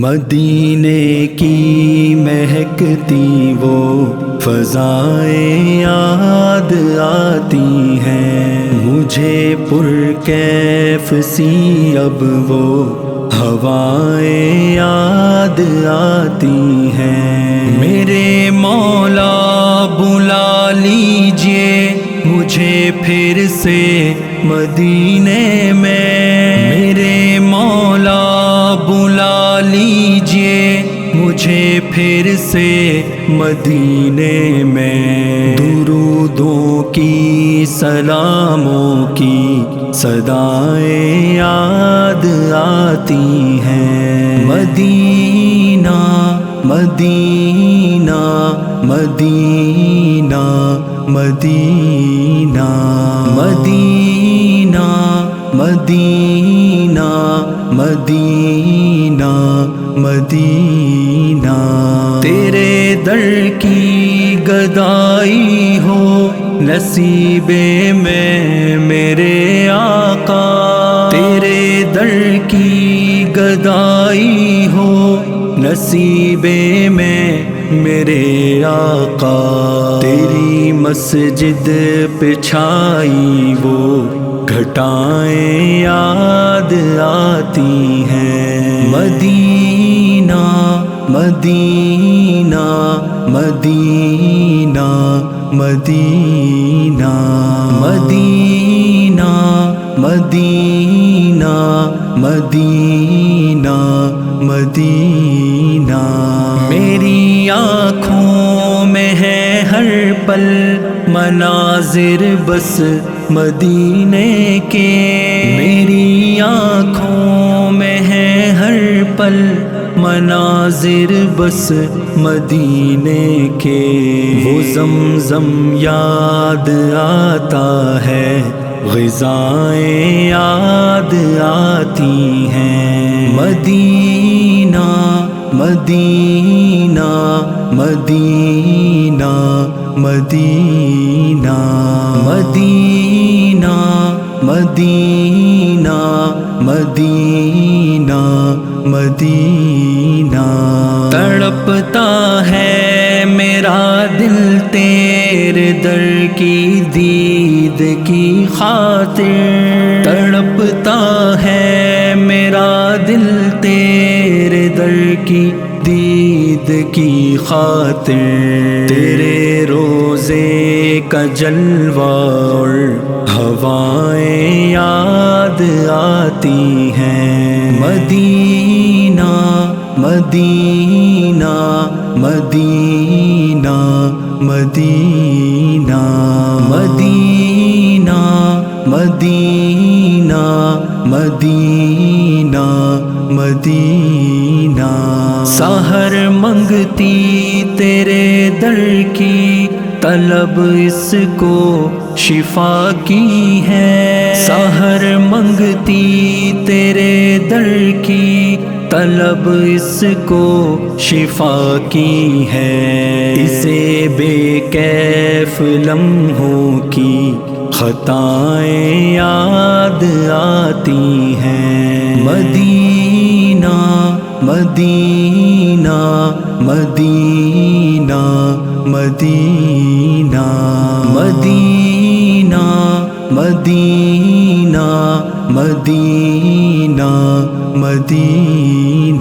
مدینے کی مہکتی وہ فضائیں یاد آتی ہیں۔ مجھے پر کیف سی اب وہ ہوائیں یاد آتی ہیں۔ میرے مولا بلا لیجیے، مجھے پھر سے مدینے میں لیجیے مجھے پھر سے مدینے میں۔ درودوں کی، سلاموں کی صدائیں یاد آتی ہیں۔ مدینہ مدینہ مدینہ مدینہ۔ مدینہ مدینہ۔ مدینہ مدینہ۔ تیرے در کی گدائی ہو نصیب میں میرے آقا۔ تیرے در کی گدائی ہو نصیب میں میرے آقا۔ تیری مسجد پچھائی یاد آتی ہیں مدینہ مدینہ مدینہ مدینہ۔ مدینہ مدینہ مدینہ مدینہ۔ میری آنکھوں میں ہے ہر پل، مناظر بس مدینے کے۔ مناظر بس مدینے کے۔ وہ زمزم یاد آتا ہے، غذائیں یاد آتی ہیں۔ مدینہ مدینہ مدینہ مدینہ۔ مدینہ مدینہ مدینہ مدینہ۔ تڑپتا ہے میرا دل تیرے در کی دید کی خاطر۔ تڑپتا ہے میرا دل تیرے در کی دید کی خاطر۔ تیرے روزے کا جلوہ اور ہوائیں یاد آتی ہیں۔ مدینہ مدینہ مدینہ مدینہ مدینہ مدینہ مدینہ مدینہ۔ سحر منگتی تیرے در کی، طلب اس کو شفا کی ہے۔ سحر منگتی تیرے در کی طلب اس کو شفا کی ہے۔ اسے بے کیف لمحوں کی خطائیں یاد آتی ہیں۔ مدینہ مدینہ مدینہ مدینہ مدینہ۔ مدینہ مدینہ مدینہ